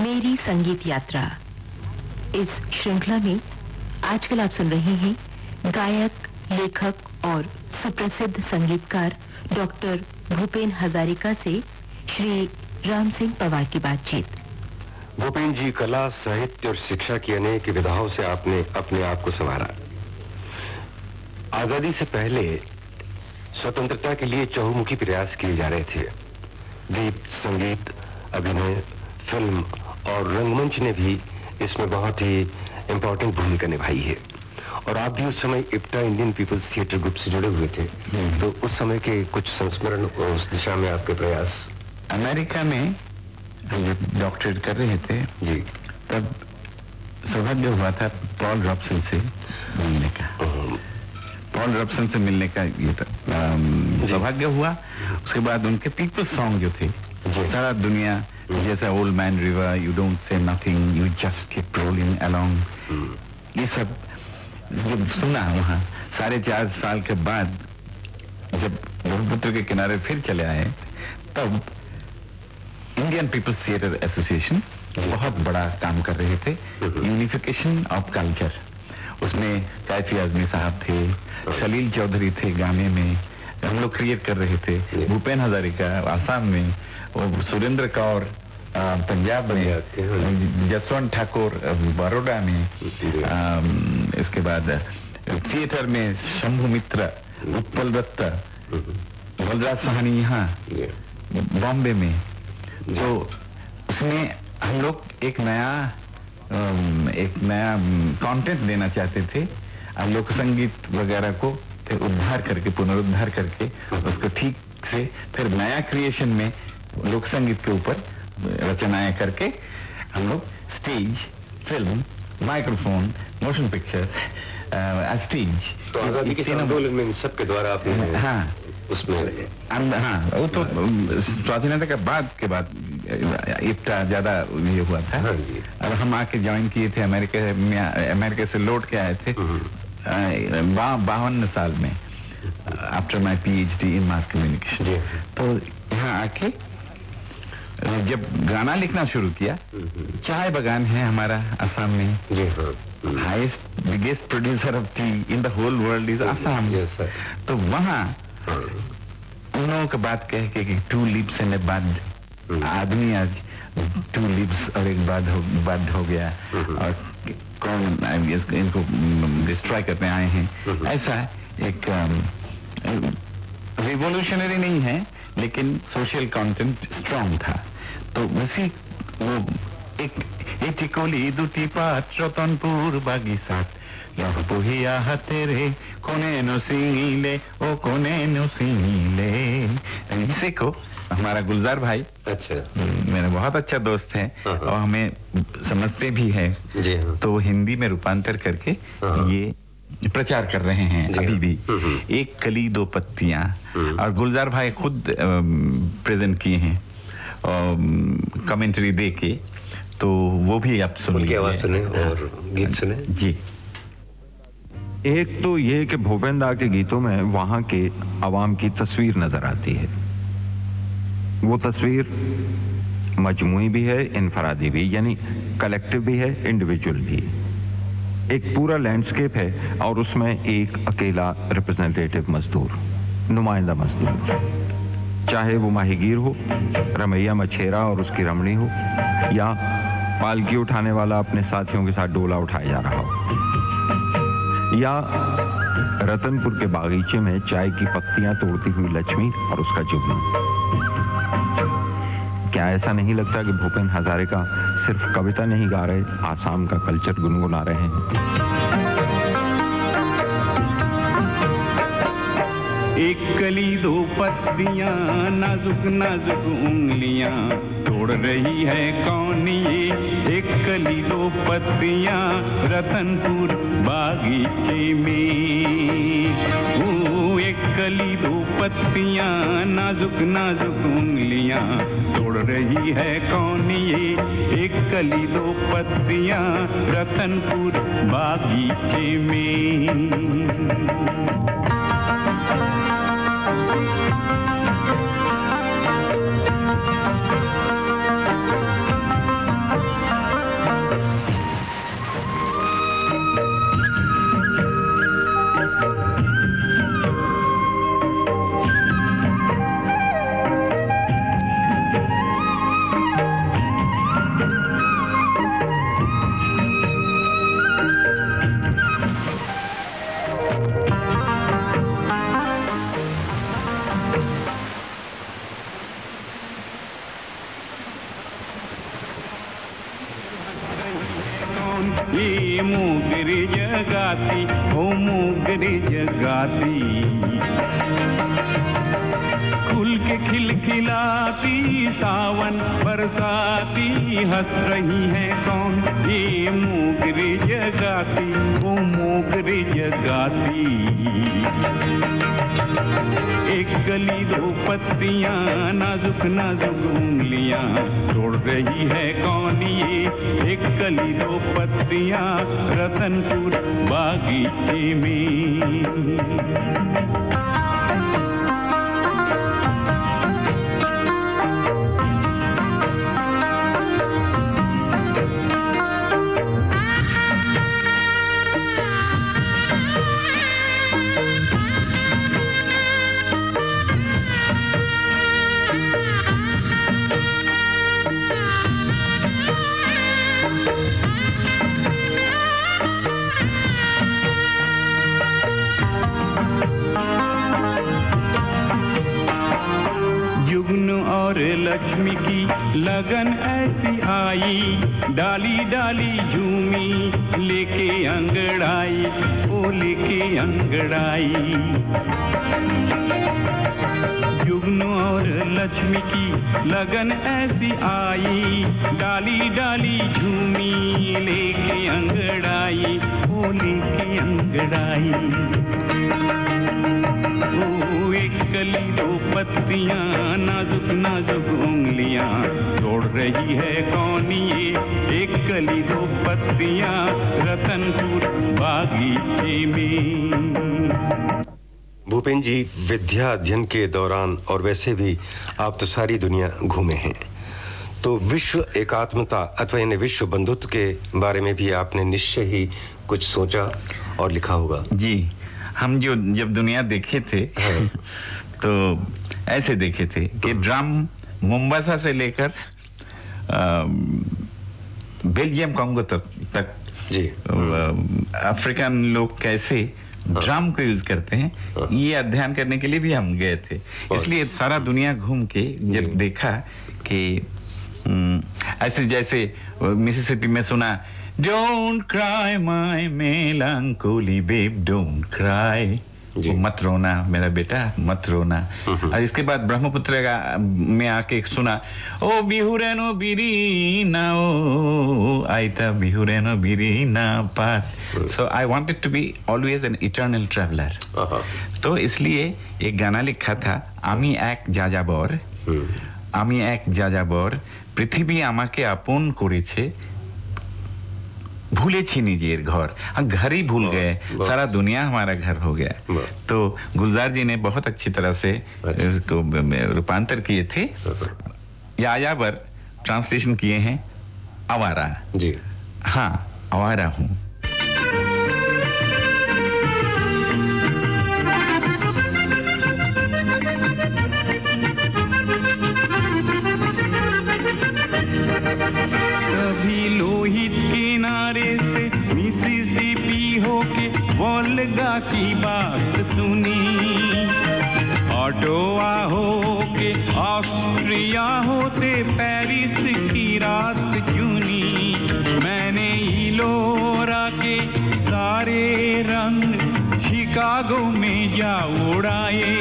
मेरी संगीत यात्रा इस श्रृंखला में आजकल आप सुन रहे हैं गायक, लेखक और सुप्रसिद्ध संगीतकार डॉक्टर भूपेन हजारिका से श्री राम सिंह पवार की बातचीत। भूपेन जी कला साहित्य और शिक्षा की अनेक विधाओं से आपने अपने आप को संवारा। आज़ादी से पहले स्वतंत्रता के लिए चहुमुखी प्रयास किए जा रहे थे। गीत संगीत अभिनय फ़िल्म और रंगमंच ने भी इसमें बहुत ही इंपॉर्टेंट भूमिका निभाई है। और आप भी उस समय IPTA Indian people's theatre group से जुड़े हुए थे। तो उस समय के कुछ संस्मरण उस दिशा में आपके प्रयास? अमेरिका में जब डॉक्टरेट कर रहे थे। जी। तब सौभाग्य हुआ था पॉल रॉबसन से मिलने का। पॉल रॉबसन से मिलने का ये सौभाग्य हुआ। उसके बाद उनके पीपल सॉन्ग जो थे सारा दुनिया जैसा old man river you don't say nothing you just keep rolling along ये सब जब सुना वहाँ साढ़े चार साल के बाद जब ब्रह्मपुत्र के किनारे फिर चले आए तब इंडियन पीपल्स थिएटर एसोसिएशन बहुत बड़ा काम कर रहे थे। यूनिफिकेशन ऑफ़ कल्चर उसमें कैफी आजमी साहब थे सलील चौधरी थे गाने में हम लोग क्रिएट कर रहे थे। भूपेन हजारिका आसाम में और सुरेंद्र कौर पंजाब में जसवंत ठाकुर बड़ोडा में इसके बाद थिएटर में शंभु मित्र उत्पल दत्त बलराज सहानी यहाँ बॉम्बे में। तो उसमें हम लोग एक नया एक नया कंटेंट देना चाहते थे। लोक संगीत वगैरह को फिर उद्धार करके, पुनरुद्धार करके, उसको ठीक से फिर नया क्रिएशन में लोक संगीत के ऊपर रचनाएँ करके हम लोग stage film microphone motion picture तो आज़ादी के आंदोलन में सबके द्वारा आपने हाँ। उसमें हाँ वो तो स्वाधीनता के बाद के बाद इतना ज़्यादा ये हुआ था। हाँ और हम आके ज्वाइन किए थे अमेरिका में अमेरिका से लौट के आए थे। बावन साल में after my PhD in mass communication तो यहाँ आके जब गाना लिखना शुरू किया चाय बगान है हमारा असम में। जी हाँ। Highest biggest producer of tea in the whole world is Assam. तो वहाँ उन लोगों के बात कह के कि two lips and a bud आदमी आज टू लिप्स और एक बड हो बड हो गया। और कौन इनको डिस्ट्रॉय करने आए हैं। ऐसा एक रिवोल्यूशनरी नहीं है लेकिन सोशल कंटेंट स्ट्रांग था। तो वैसे वो एक रे कोने नसीले ओ कोने नसीले इसे को हमारा गुलजार भाई अच्छा। मेरे बहुत अच्छा दोस्त है। हाँ, हाँ। और हमें समझते भी है। जी हाँ। तो हिंदी में रूपांतर करके। ये प्रचार कर रहे हैं अभी हाँ। भी। हम्म, हम्म। एक कली दो पत्तियाँ हम्म। और गुलजार भाई खुद प्रेजेंट किए हैं कमेंट्री दे के तो वो भी आप सुन उनकी आवाज़ सुने और गीत सुने। जी। एक तो ये कि भूपेन दा के गीतों में वहाँ के आवाम की तस्वीर नज़र आती है। वो तस्वीर मजमुई भी है इनफरादी भी यानी कलेक्टिव भी है इंडिविजुअल भी एक पूरा लैंडस्केप है और उसमें एक अकेला रिप्रेजेंटेटिव मजदूर, नुमाइंदा मजदूर। चाहे वो माहीगीर हो, रमैया मछेरा और उसकी रमणी हो, या पालकी उठाने वाला अपने साथियों के साथ डोला उठाया जा रहा हो। या रतनपुर के बागीचे में चाय की पत्तियाँ तोड़ती हुई लक्ष्मी और उसका जुगनू। क्या ऐसा नहीं लगता कि भूपेन हजारिका सिर्फ़ कविता नहीं गा रहे, आसाम का कल्चर गुनगुना रहे हैं? एक कली दो पत्तियाँ, नाजुक नाजुक उंगलियाँ तोड़ रही है कौन ये? एक कली दो पत्तियाँ, रतनपुर बागीचे में। ओ, एक कली दो पत्तियाँ, नाजुक नाजुक उंगलियाँ तोड़ रही है कौन ये? एक कली दो पत्तियाँ रतनपुर बागीचे में। खिलखिलाती, सावन बरसाती, हंस रही है कौन? ये मोगर जगाती, वो मोगर जगाती। एक गली दो पत्तियाँ, नाजुक नाजुक उंगलियाँ तोड़ रही है कौन ये? एक गली दो पत्तियाँ, रतनपुर बागीचे में। लक्ष्मी की लगन ऐसी आई। डाली डाली झूमी, लेके अंगड़ाई, ओ लेके अंगड़ाई। जुगन और लक्ष्मी की लगन ऐसी आई। डाली डाली झूमी, लेके अंगड़ाई, ओ लेके अंगड़ाई। ओ एक कली दो पत्तियाँ नाजुक उंगलियाँ तोड़ रही है कौन ये? एक कली दो पत्तियाँ रतनपुर बागीचे में। भूपेन जी विद्या अध्ययन के दौरान और वैसे भी आप तो सारी दुनिया घूमे हैं। तो विश्व एकात्मता अथवा यानी विश्व बंधुत्व के बारे में भी आपने निश्चय ही कुछ सोचा और लिखा होगा? जी। हम जो जब दुनिया देखे थे हाँ। तो ऐसे देखे थे कि ड्रम मुंबसा से लेकर बेल्जियम कांगो तक तक जी। अफ्रीकन लोग कैसे ड्रम को यूज़ करते हैं हाँ। ये अध्ययन करने के लिए भी हम गए थे। इसलिए सारा दुनिया घूम के जब देखा कि ऐसे जैसे मिसिसिपी में सुना Don't cry my melancholy babe don't cry जी। मत रोना मेरा बेटा मत रोना हम्म। और इसके बाद ब्रह्मपुत्र का में आके सुना ओ बिहुरेनो बिरीना ओ आइता बिहुरेनो बिरीना पाट so I wanted to be always an eternal traveller आहा, तो इसलिए एक गाना लिखा था আমি এক যাযাবর हम्म, আমি এক যাযাবর পৃথিবী আমাকে আপন করেছে भूले छीनीजिए घर। हम घर ही भूल हाँ, गए। हाँ, सारा दुनिया हमारा घर हो गया। तो गुलजार जी ने बहुत अच्छी तरह से अच्छा। तो रूपांतर किए थे। यायावर ट्रांसलेशन किए हैं आवारा। जी। हाँ आवारा हूँ। रात चुनी मैंने इलोरा के सारे रंग शिकागो में जा उड़ाए।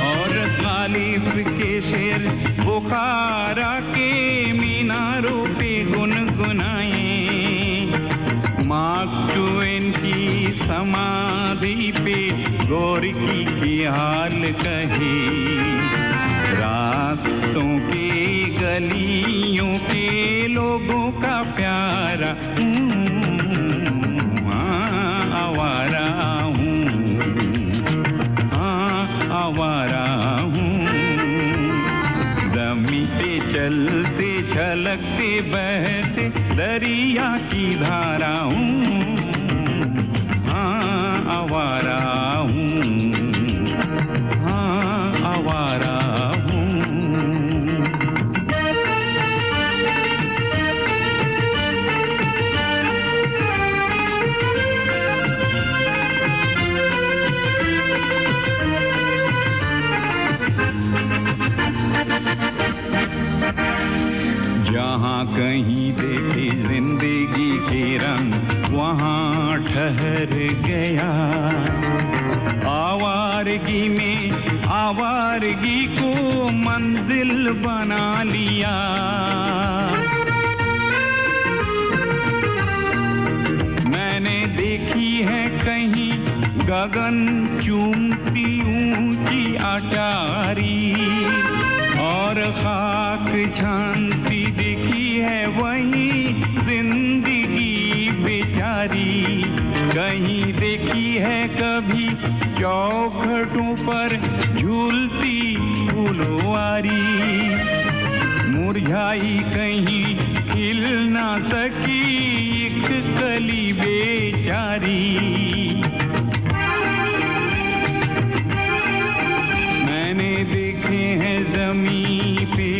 और खालिफ के शेर बुखारा के मीनारों पे गुनगुनाए। मार्क ट्वेन की समाधि पे गोरकी की हाल कहे। रास्तों के गलियों के लोगों का प्यारा हाँ, आवारा हूँ। हाँ आवारा हूँ। जमी पे चलते छलकते बहते कहीं देखे ज़िंदगी के रंग वहाँ ठहर गया। आवारगी में आवारगी को मंजिल बना लिया। मैंने देखी है कहीं गगन चूमती ऊँची अटारी और खाक छानती पर झूलती फुलवारी। मुरझाई कहीं खिल ना सकी एक कली बेचारी। मैंने देखे हैं जमी पे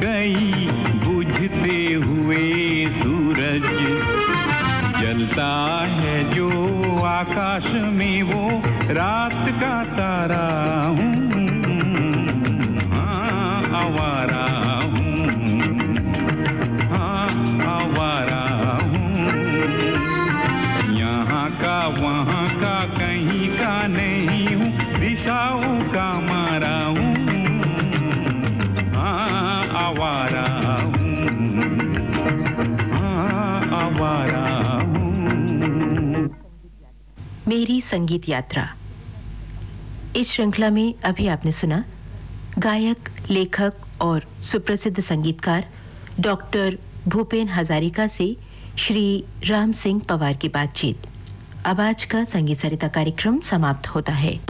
कई बुझते हुए सूरज। जलता है जो आकाश में वो रात का तारा हूँ हाँ हूँ यहाँ का, वहाँ का, कहीं का नहीं हूँ, दिशाओं का हूँ हाँ। मेरी संगीत यात्रा। इस श्रृंखला में अभी आपने सुना, गायक, लेखक और सुप्रसिद्ध संगीतकार डॉक्टर भूपेन हजारिका से श्री राम सिंह पवार की बातचीत। अब आज का संगीत सरिता कार्यक्रम समाप्त होता है।